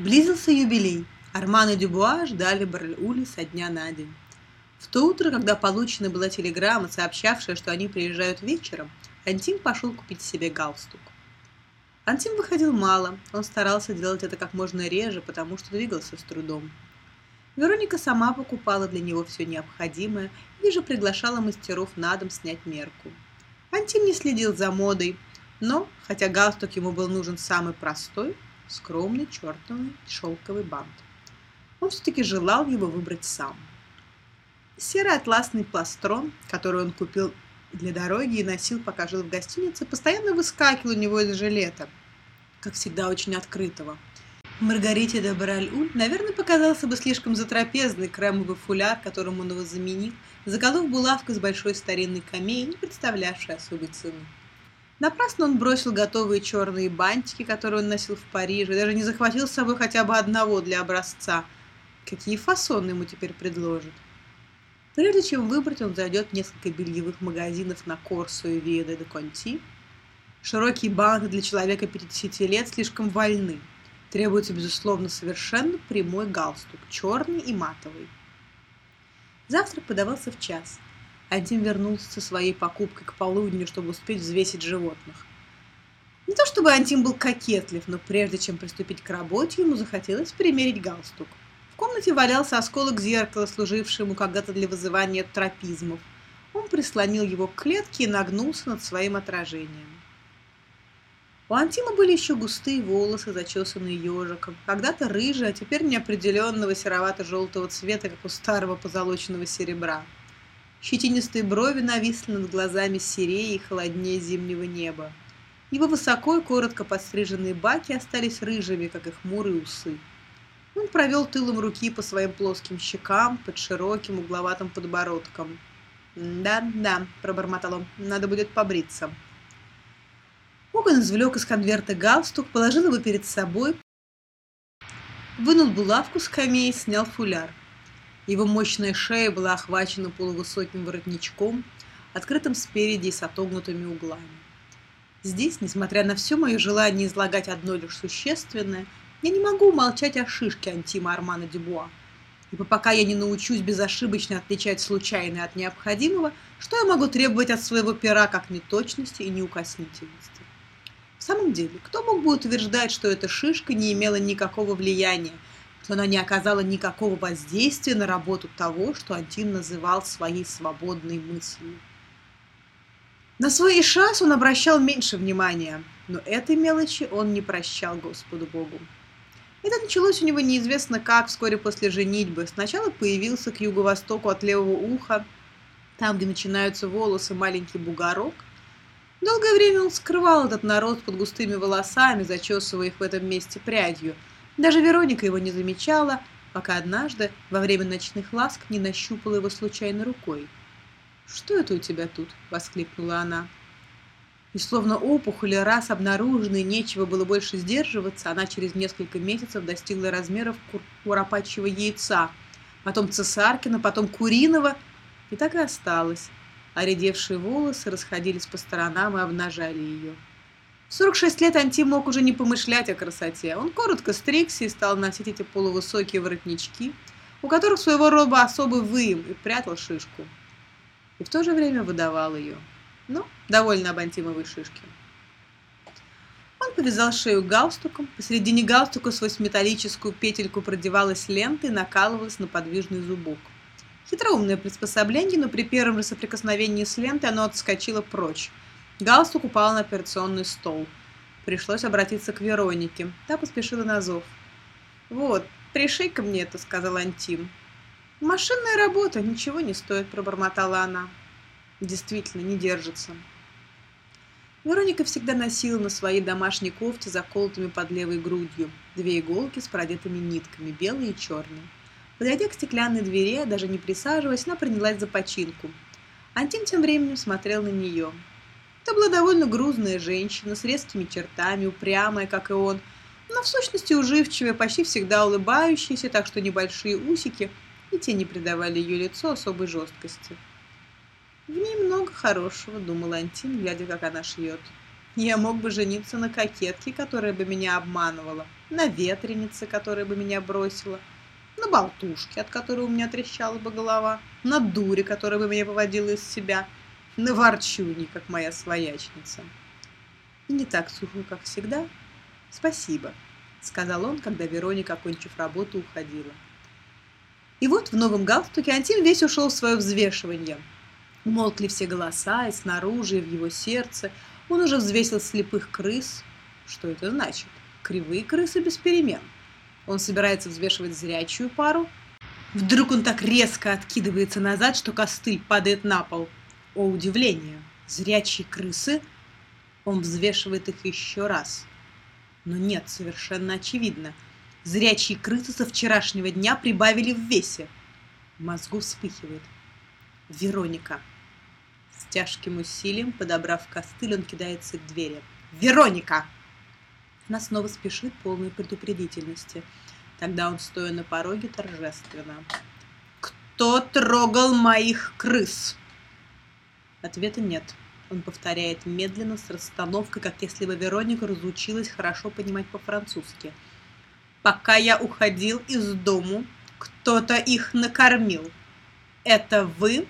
Близился юбилей. Арман и Дюбуа ждали Браль-Ули со дня на день. В то утро, когда получена была телеграмма, сообщавшая, что они приезжают вечером, Антим пошел купить себе галстук. Антим выходил мало, он старался делать это как можно реже, потому что двигался с трудом. Вероника сама покупала для него все необходимое и же приглашала мастеров на дом снять мерку. Антим не следил за модой, но, хотя галстук ему был нужен самый простой, скромный чертовый шелковый бант. Он все-таки желал его выбрать сам. Серый атласный пластрон, который он купил для дороги и носил, пока жил в гостинице, постоянно выскакивал у него из жилета, как всегда очень открытого. Маргарите де Бараль-Уль, наверное, показался бы слишком затрапезный кремовый фуляр, которым он его заменил, заколов булавку с большой старинной камеей, не представлявшей особой цены. Напрасно он бросил готовые черные бантики, которые он носил в Париже, даже не захватил с собой хотя бы одного для образца. Какие фасоны ему теперь предложат? Прежде чем выбрать, он зайдет в несколько бельевых магазинов на Корсо и Виа де Конти. Широкие банты для человека 50 лет слишком вольны. Требуется, безусловно, совершенно прямой галстук, черный и матовый. Завтрак подавался в час – один вернулся со своей покупкой к полудню, чтобы успеть взвесить животных. Не то чтобы Антим был кокетлив, но прежде чем приступить к работе, ему захотелось примерить галстук. В комнате валялся осколок зеркала, служивший ему когда-то для вызывания тропизмов. Он прислонил его к клетке и нагнулся над своим отражением. У Антима были еще густые волосы, зачесанные ежиком, когда-то рыжие, а теперь неопределенного серовато-желтого цвета, как у старого позолоченного серебра. Щетинистые брови нависли над глазами серее и холоднее зимнего неба. Его высоко и коротко подстриженные баки остались рыжими, как и хмурые усы. Он провел тылом руки по своим плоским щекам под широким угловатым подбородком. «Да, да», — пробормотал он, — «надо будет побриться». Оган извлек из конверта галстук, положил его перед собой, вынул булавку с камеи, снял фуляр. Его мощная шея была охвачена полувысоким воротничком, открытым спереди и с отогнутыми углами. Здесь, несмотря на все мое желание излагать одно лишь существенное, я не могу умолчать о шишке Антима Армана Дюбуа. Ибо пока я не научусь безошибочно отличать случайное от необходимого, что я могу требовать от своего пера как неточности и неукоснительности? В самом деле, кто мог бы утверждать, что эта шишка не имела никакого влияния что она не оказала никакого воздействия на работу того, что Антин называл своей свободной мыслью. На свой Ишас он обращал меньше внимания, но этой мелочи он не прощал Господу Богу. Это началось у него неизвестно как, вскоре после женитьбы. Сначала появился к юго-востоку от левого уха, там, где начинаются волосы, маленький бугорок. Долгое время он скрывал этот народ под густыми волосами, зачесывая их в этом месте прядью – даже Вероника его не замечала, пока однажды во время ночных ласк не нащупала его случайно рукой. «Что это у тебя тут?» — воскликнула она. И словно опухоли раз обнаруженной, нечего было больше сдерживаться, она через несколько месяцев достигла размеров куропачьего яйца, потом цесаркина, потом куриного, и так и осталась. А редевшие волосы расходились по сторонам и обнажали ее. В 46 лет Антим мог уже не помышлять о красоте. Он коротко стригся и стал носить эти полувысокие воротнички, у которых своего рода особый выем, и прятал шишку. И в то же время выдавал ее. Ну, довольно об антимовой шишке. Он повязал шею галстуком, посередине галстука сквозь металлическую петельку продевалась лента и накалывалась на подвижный зубок. Хитроумное приспособление, но при первом же соприкосновении с лентой оно отскочило прочь, Галстук упал на операционный стол. Пришлось обратиться к Веронике. Та поспешила на зов. «Вот, пришей-ка мне это», — сказал Антим. «Машинная работа, ничего не стоит», — пробормотала она. «Действительно, не держится». Вероника всегда носила на своей домашней кофте заколотыми под левой грудью две иголки с продетыми нитками, белые и черные. Подойдя к стеклянной двери, даже не присаживаясь, она принялась за починку. Антим тем временем смотрел на нее. Это была довольно грузная женщина с резкими чертами, упрямая, как и он, но в сущности уживчивая, почти всегда улыбающаяся, так что небольшие усики и те не придавали ее лицу особой жесткости. «В ней много хорошего», — думал Антин, глядя, как она шьет. Я мог бы жениться на кокетке, которая бы меня обманывала, на ветренице, которая бы меня бросила, на болтушке, от которой у меня трещала бы голова, на дуре, которая бы меня поводила из себя, на ворчуне, как моя своячница. И не так сухо, как всегда. Спасибо, сказал он, когда Вероника, окончив работу, уходила. И вот в новом галстуке Антин весь ушел в свое взвешивание. Умолкли все голоса, и снаружи, и в его сердце – он уже взвесил слепых крыс. Что это значит? Кривые крысы без перемен. Он собирается взвешивать зрячую пару. Вдруг он так резко откидывается назад, что костыль падает на пол. О, удивление! Зрячие крысы? Он взвешивает их еще раз. Но нет, совершенно очевидно. Зрячие крысы со вчерашнего дня прибавили в весе. Мозгу вспыхивает. Вероника. С тяжким усилием, подобрав костыль, он кидается к двери. «Вероника!» Она снова спешит полной предупредительности. Тогда он, стоя на пороге, торжественно. «Кто трогал моих крыс?» Ответа нет. Он повторяет медленно, с расстановкой, как если бы Вероника разучилась хорошо понимать по-французски. «Пока я уходил из дому, кто-то их накормил. Это вы?»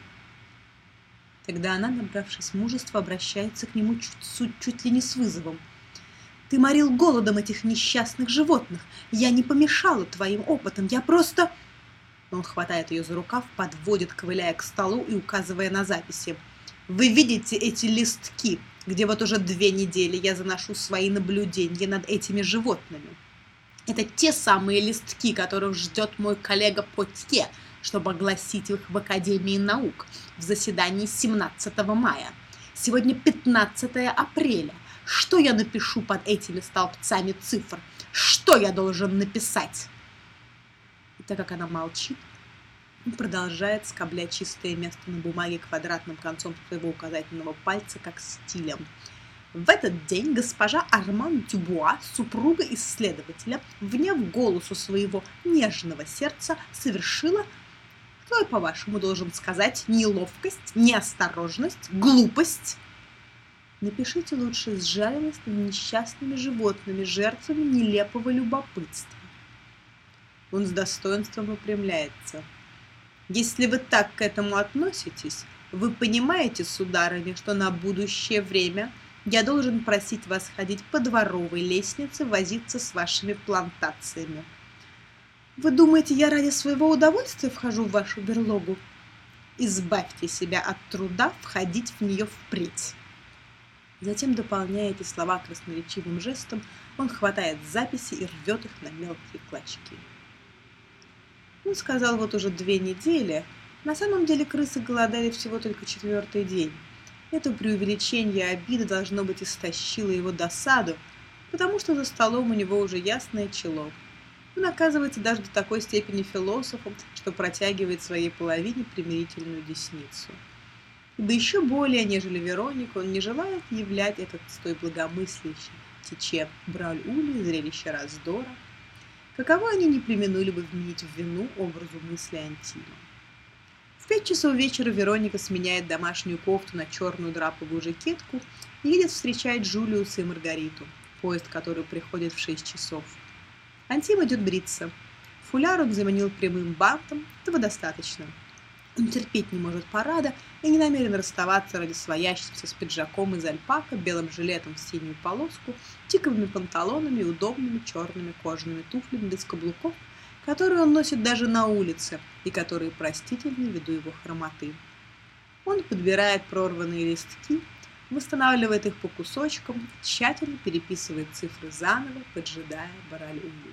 Тогда она, набравшись мужества, обращается к нему чуть, чуть ли не с вызовом. «Ты морил голодом этих несчастных животных. Я не помешала твоим опытам. Я просто...» Он хватает ее за рукав, подводит, ковыляя к столу и указывая на записи. «Вы видите эти листки, где вот уже две недели я заношу свои наблюдения над этими животными? Это те самые листки, которых ждет мой коллега Потье, чтобы огласить их в Академии наук в заседании 17 мая. Сегодня 15 апреля. Что я напишу под этими столбцами цифр? Что я должен написать? И так как она молчит, продолжает скоблять чистое место на бумаге квадратным концом своего указательного пальца, как стилем. В этот день госпожа Арман Дюбуа, супруга исследователя, вняв голосу своего нежного сердца, совершила что я, по-вашему, должен сказать? Неловкость, неосторожность, глупость? Напишите лучше с над несчастными животными, жертвами нелепого любопытства. Он с достоинством выпрямляется. Если вы так к этому относитесь, вы понимаете, сударыня, что на будущее время я должен просить вас ходить по дворовой лестнице, возиться с вашими плантациями. Вы думаете, я ради своего удовольствия вхожу в вашу берлогу? Избавьте себя от труда входить в нее впредь. Затем, дополняя эти слова красноречивым жестом, он хватает записи и рвет их на мелкие клочки. Он сказал вот уже две недели. На самом деле крысы голодали всего только четвертый день. Это преувеличение обиды должно быть истощило его досаду, потому что за столом у него уже ясное чело – он оказывается даже до такой степени философом, что протягивает своей половине примирительную десницу. Да еще более, нежели Вероника, он не желает являть этот стой благомыслящий тече Браль-Ули зрелище раздора, каково они не применули бы вменить в вину образу мысли Антима. В пять часов вечера Вероника сменяет домашнюю кофту на черную драповую жакетку и едет встречать Джулиуса и Маргариту, поезд, который приходит в шесть часов. Антим идет бриться. Фуляр он заменил прямым бантом, этого достаточно. Он терпеть не может парада и не намерен расставаться ради своящегося с пиджаком из альпака, белым жилетом в синюю полоску, тиковыми панталонами и удобными черными кожаными туфлями без каблуков, которые он носит даже на улице и которые простительны ввиду его хромоты. Он подбирает прорванные листки, восстанавливает их по кусочкам, тщательно переписывает цифры заново, поджидая Баралюгу.